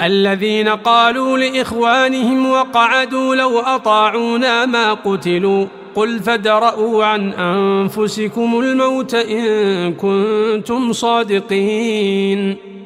الذين قالوا لإخوانهم وقعدوا لو أطاعونا ما قتلوا قل فادرءوا عن أنفسكم الموت إن كنتم صادقين